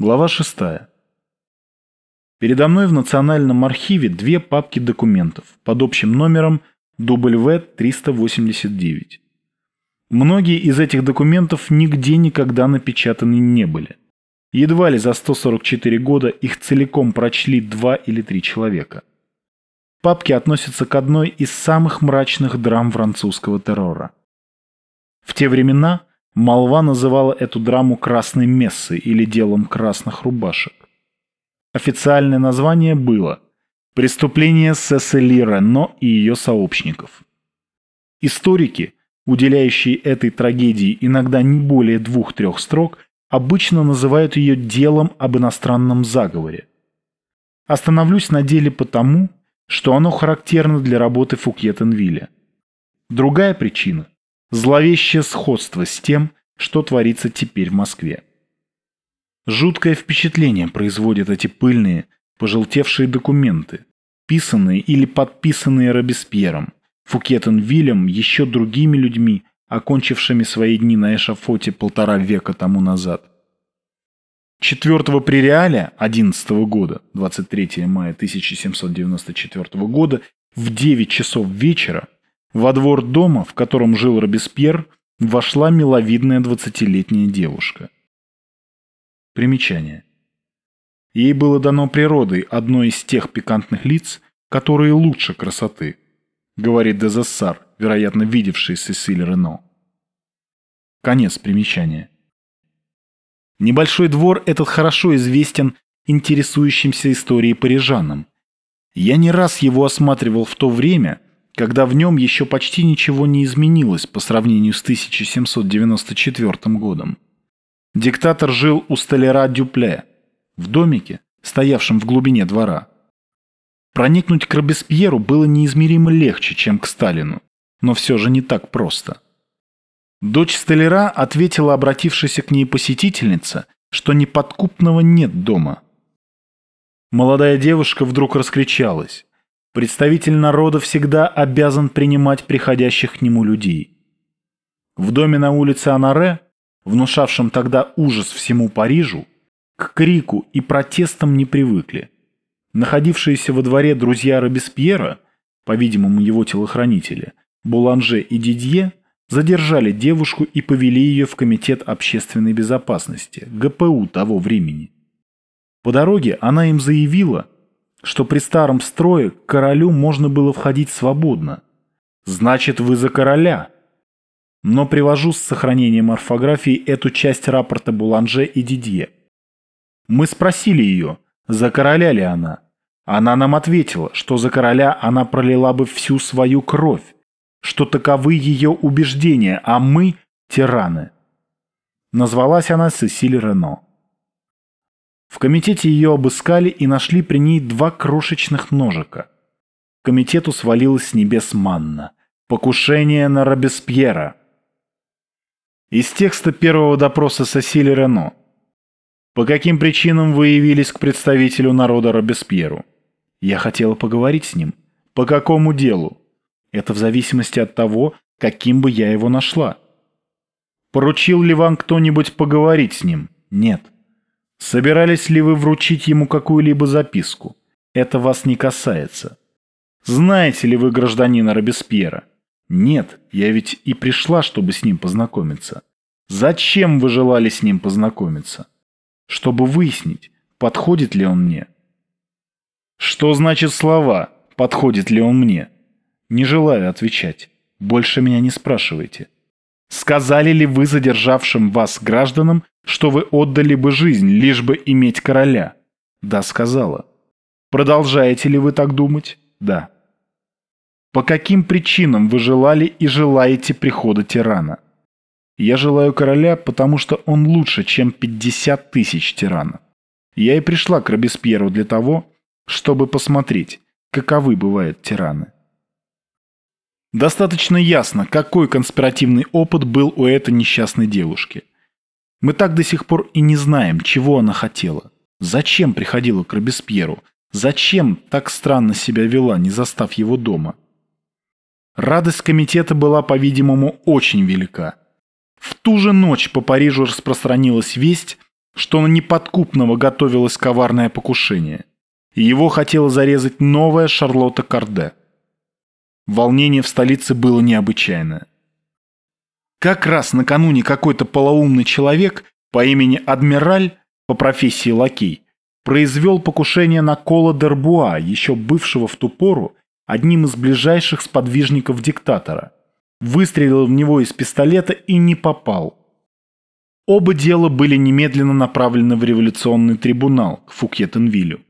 Глава 6. Передо мной в Национальном архиве две папки документов под общим номером W389. Многие из этих документов нигде никогда напечатаны не были. Едва ли за 144 года их целиком прочли два или три человека. Папки относятся к одной из самых мрачных драм французского террора. В те времена – Молва называла эту драму «Красной мессой» или «Делом красных рубашек». Официальное название было «Преступление Сесили Рено и ее сообщников». Историки, уделяющие этой трагедии иногда не более двух-трех строк, обычно называют ее делом об иностранном заговоре. Остановлюсь на деле потому, что оно характерно для работы Фукьетенвилля. Другая причина Зловещее сходство с тем, что творится теперь в Москве. Жуткое впечатление производят эти пыльные, пожелтевшие документы, писанные или подписанные Робеспьером, Фукетен Вильям, еще другими людьми, окончившими свои дни на эшафоте полтора века тому назад. 4 пререаля 11 года, 23 мая 1794 года, в 9 часов вечера во двор дома, в котором жил Робеспьер, вошла миловидная двадцатилетняя девушка. Примечание. Ей было дано природой одно из тех пикантных лиц, которые лучше красоты, говорит Дезессар, вероятно, видевший Сесиль Рено. Конец примечания. Небольшой двор этот хорошо известен интересующимся историей парижанам. Я не раз его осматривал в то время, когда в нем еще почти ничего не изменилось по сравнению с 1794 годом. Диктатор жил у столяра Дюпле, в домике, стоявшем в глубине двора. Проникнуть к Робеспьеру было неизмеримо легче, чем к Сталину, но все же не так просто. Дочь столяра ответила обратившейся к ней посетительница, что неподкупного нет дома. Молодая девушка вдруг раскричалась. Представитель народа всегда обязан принимать приходящих к нему людей. В доме на улице Анаре, внушавшем тогда ужас всему Парижу, к крику и протестам не привыкли. Находившиеся во дворе друзья Робеспьера, по-видимому его телохранители, Буланже и Дидье, задержали девушку и повели ее в Комитет общественной безопасности, ГПУ того времени. По дороге она им заявила – что при старом строе королю можно было входить свободно. Значит, вы за короля. Но привожу с сохранением орфографии эту часть рапорта Буланже и Дидье. Мы спросили ее, за короля ли она. Она нам ответила, что за короля она пролила бы всю свою кровь, что таковы ее убеждения, а мы – тираны. Назвалась она Сесиль Рено. В комитете ее обыскали и нашли при ней два крошечных ножика. Комитету свалилась с небес манна. Покушение на Робеспьера. Из текста первого допроса Сосили Рено. По каким причинам вы явились к представителю народа Робеспьеру? Я хотела поговорить с ним. По какому делу? Это в зависимости от того, каким бы я его нашла. Поручил ли вам кто-нибудь поговорить с ним? Нет. Собирались ли вы вручить ему какую-либо записку? Это вас не касается. Знаете ли вы гражданина Робеспьера? Нет, я ведь и пришла, чтобы с ним познакомиться. Зачем вы желали с ним познакомиться? Чтобы выяснить, подходит ли он мне. Что значит слова «подходит ли он мне»? Не желаю отвечать. Больше меня не спрашивайте. Сказали ли вы задержавшим вас гражданам, что вы отдали бы жизнь, лишь бы иметь короля? Да, сказала. Продолжаете ли вы так думать? Да. По каким причинам вы желали и желаете прихода тирана? Я желаю короля, потому что он лучше, чем 50 тысяч тиранов. Я и пришла к Робеспьеру для того, чтобы посмотреть, каковы бывают тираны. Достаточно ясно, какой конспиративный опыт был у этой несчастной девушки. Мы так до сих пор и не знаем, чего она хотела. Зачем приходила к Робеспьеру? Зачем так странно себя вела, не застав его дома? Радость комитета была, по-видимому, очень велика. В ту же ночь по Парижу распространилась весть, что на неподкупного готовилось коварное покушение. Его хотела зарезать новая Шарлотта Карде. Волнение в столице было необычайное. Как раз накануне какой-то полоумный человек по имени Адмираль, по профессии лакей, произвел покушение на Кола Дербуа, еще бывшего в ту пору одним из ближайших сподвижников диктатора. Выстрелил в него из пистолета и не попал. Оба дела были немедленно направлены в революционный трибунал к Фукьетенвилю.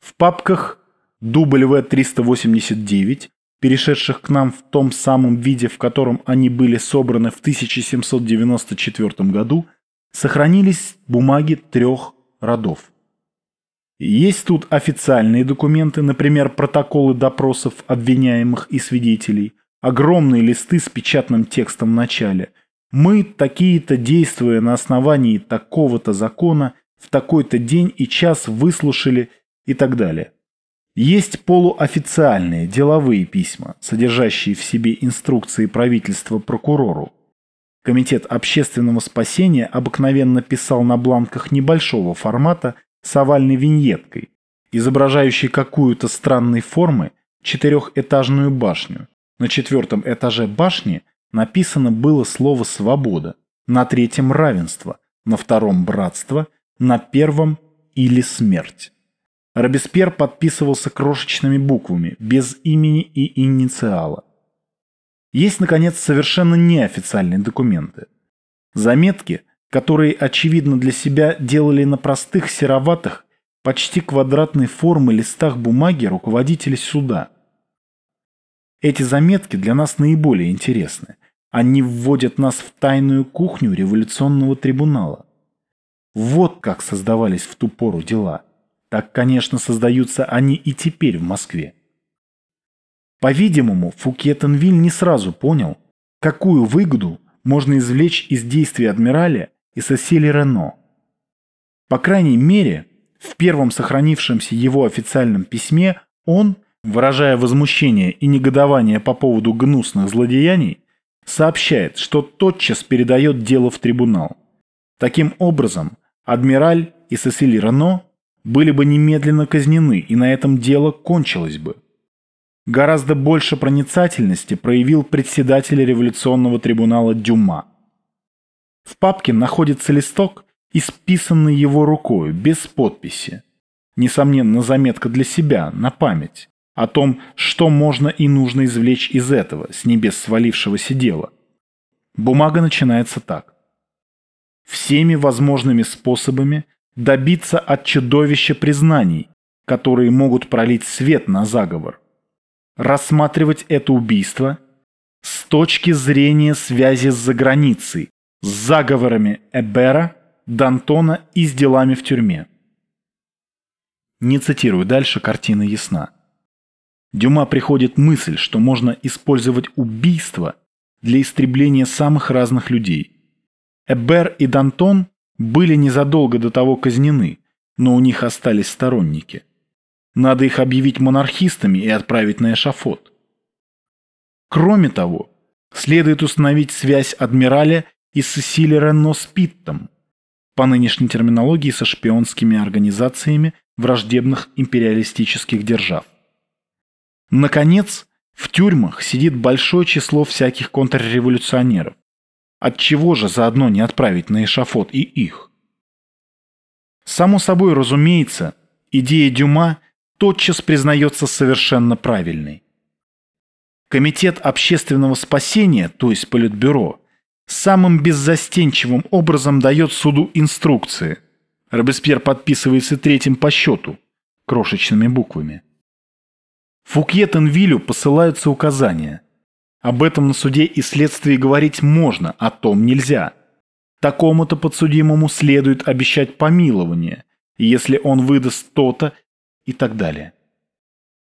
В папках W389, перешедших к нам в том самом виде, в котором они были собраны в 1794 году, сохранились бумаги трех родов. Есть тут официальные документы, например, протоколы допросов обвиняемых и свидетелей, огромные листы с печатным текстом в начале – мы, такие-то, действуя на основании такого-то закона, в такой-то день и час выслушали и так далее. Есть полуофициальные деловые письма, содержащие в себе инструкции правительства прокурору. Комитет общественного спасения обыкновенно писал на бланках небольшого формата с овальной виньеткой, изображающей какую-то странной формы четырехэтажную башню. На четвертом этаже башни написано было слово «свобода», на третьем «равенство», на втором «братство», на первом «или смерть». Робеспьер подписывался крошечными буквами, без имени и инициала. Есть, наконец, совершенно неофициальные документы. Заметки, которые, очевидно для себя, делали на простых сероватых, почти квадратной формы листах бумаги руководители суда – эти заметки для нас наиболее интересны. Они вводят нас в тайную кухню революционного трибунала. Вот как создавались в ту пору дела. Так, конечно, создаются они и теперь в Москве. По-видимому, Фукетенвиль не сразу понял, какую выгоду можно извлечь из действий адмираля и Сосили Рено. По крайней мере, в первом сохранившемся его официальном письме он – выражая возмущение и негодование по поводу гнусных злодеяний, сообщает, что тотчас передает дело в трибунал. Таким образом, адмираль и Сесили Рено были бы немедленно казнены, и на этом дело кончилось бы. Гораздо больше проницательности проявил председатель революционного трибунала Дюма. В папке находится листок, исписанный его рукой, без подписи. Несомненно, заметка для себя, на память о том, что можно и нужно извлечь из этого, с небес свалившегося дела. Бумага начинается так. Всеми возможными способами добиться от чудовища признаний, которые могут пролить свет на заговор. Рассматривать это убийство с точки зрения связи с заграницей, с заговорами Эбера, Д'Антона и с делами в тюрьме. Не цитирую дальше, картина ясна. Дюма приходит мысль, что можно использовать убийство для истребления самых разных людей. Эбер и Дантон были незадолго до того казнены, но у них остались сторонники. Надо их объявить монархистами и отправить на эшафот. Кроме того, следует установить связь адмираля и Сесили Ренно с Питтом, по нынешней терминологии со шпионскими организациями враждебных империалистических держав. Наконец, в тюрьмах сидит большое число всяких контрреволюционеров. Отчего же заодно не отправить на эшафот и их? Само собой разумеется, идея Дюма тотчас признается совершенно правильной. Комитет общественного спасения, то есть Политбюро, самым беззастенчивым образом дает суду инструкции. Робеспьер подписывается третьим по счету, крошечными буквами. Фукьетенвилю посылаются указания. Об этом на суде и следствии говорить можно, о том нельзя. Такому-то подсудимому следует обещать помилование, если он выдаст то-то и так далее.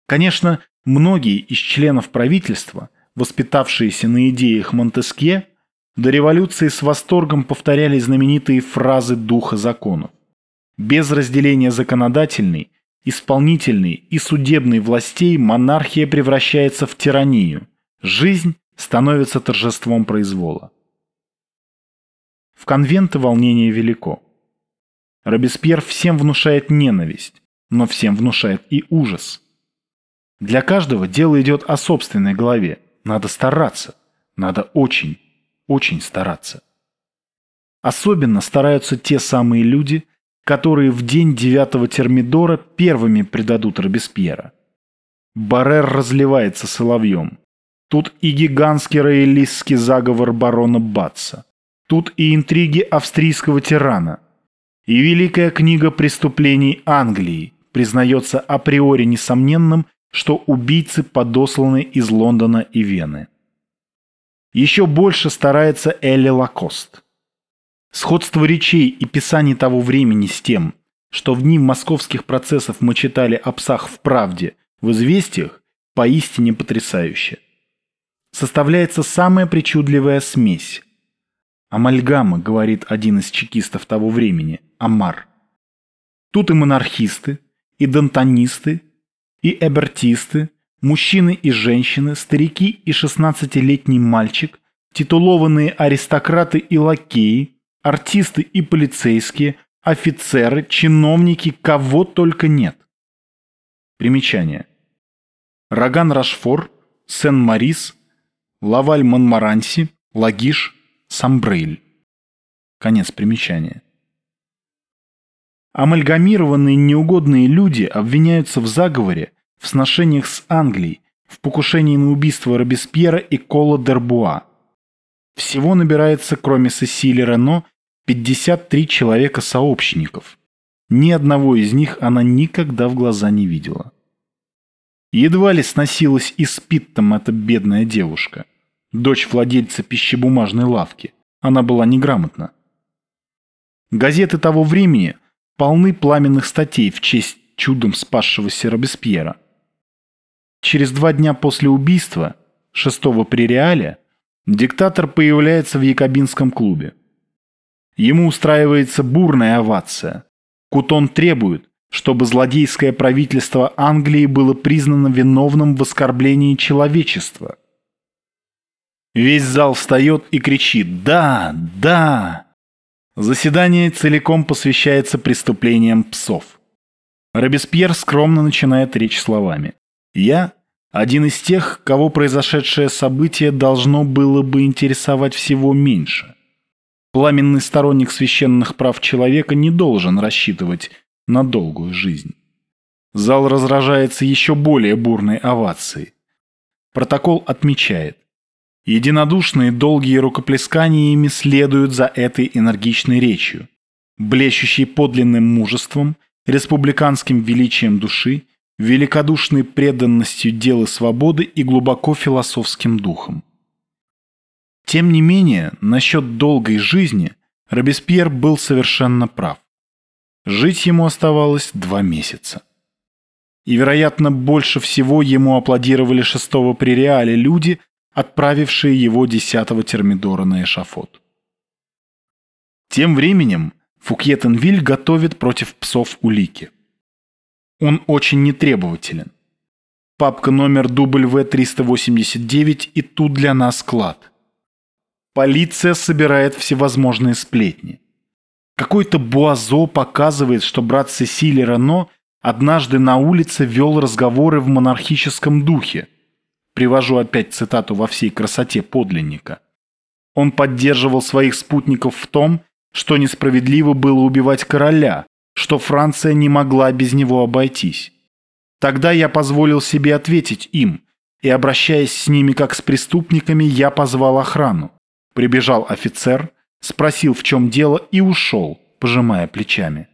Конечно, многие из членов правительства, воспитавшиеся на идеях Монтескье, до революции с восторгом повторяли знаменитые фразы духа законов. Без разделения законодательной исполнительной и судебной властей монархия превращается в тиранию. Жизнь становится торжеством произвола. В конвенты волнение велико. Робеспьер всем внушает ненависть, но всем внушает и ужас. Для каждого дело идет о собственной голове. Надо стараться. Надо очень, очень стараться. Особенно стараются те самые люди, которые в день девятого термидора первыми предадут Робеспьера. Баррер разливается соловьем. Тут и гигантский роялистский заговор барона Батца. Тут и интриги австрийского тирана. И великая книга преступлений Англии признается априори несомненным, что убийцы подосланы из Лондона и Вены. Еще больше старается Элли Лакост. Сходство речей и писаний того времени с тем, что в дни московских процессов мы читали о псах в правде, в известиях, поистине потрясающе. Составляется самая причудливая смесь. Амальгама, говорит один из чекистов того времени, Амар. Тут и монархисты, и дантонисты, и эбертисты, мужчины и женщины, старики и шестнадцатилетний мальчик, титулованные аристократы и лакеи, артисты и полицейские, офицеры, чиновники, кого только нет. Примечание. Роган Рашфор, Сен-Марис, Лаваль Монмаранси, Лагиш, Самбрейль. Конец примечания. Амальгамированные неугодные люди обвиняются в заговоре, в сношениях с Англией, в покушении на убийство Робеспьера и Кола Дербуа. Всего набирается, кроме Сесили Рено, 53 человека-сообщников. Ни одного из них она никогда в глаза не видела. Едва ли сносилась и спит там эта бедная девушка. Дочь владельца пищебумажной лавки. Она была неграмотна. Газеты того времени полны пламенных статей в честь чудом спасшегося Робеспьера. Через два дня после убийства, 6 при Реале, диктатор появляется в Якобинском клубе. Ему устраивается бурная овация. Кутон требует, чтобы злодейское правительство Англии было признано виновным в оскорблении человечества. Весь зал встает и кричит «Да! Да!». Заседание целиком посвящается преступлениям псов. Робеспьер скромно начинает речь словами. «Я – один из тех, кого произошедшее событие должно было бы интересовать всего меньше. Пламенный сторонник священных прав человека не должен рассчитывать на долгую жизнь. Зал разражается еще более бурной овацией. Протокол отмечает. Единодушные долгие рукоплесканиями следуют за этой энергичной речью, блещущей подлинным мужеством, республиканским величием души, великодушной преданностью делу свободы и глубоко философским духом. Тем не менее, насчет долгой жизни Робеспьер был совершенно прав. Жить ему оставалось два месяца. И, вероятно, больше всего ему аплодировали шестого при Реале люди, отправившие его десятого термидора на эшафот. Тем временем Фукьетенвиль готовит против псов улики. Он очень нетребователен. Папка номер W389 и тут для нас клад. Полиция собирает всевозможные сплетни. Какой-то Буазо показывает, что брат Сесили Рено однажды на улице вел разговоры в монархическом духе. Привожу опять цитату во всей красоте подлинника. Он поддерживал своих спутников в том, что несправедливо было убивать короля, что Франция не могла без него обойтись. Тогда я позволил себе ответить им, и, обращаясь с ними как с преступниками, я позвал охрану. Прибежал офицер, спросил, в чем дело, и ушел, пожимая плечами.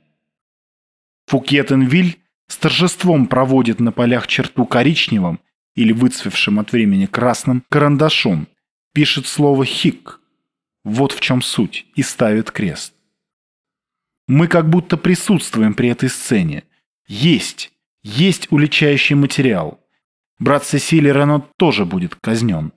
Фукетенвиль с торжеством проводит на полях черту коричневым или выцвевшим от времени красным карандашом, пишет слово «хик». Вот в чем суть, и ставит крест. Мы как будто присутствуем при этой сцене. Есть, есть уличающий материал. Брат Сесили Рено тоже будет казнен.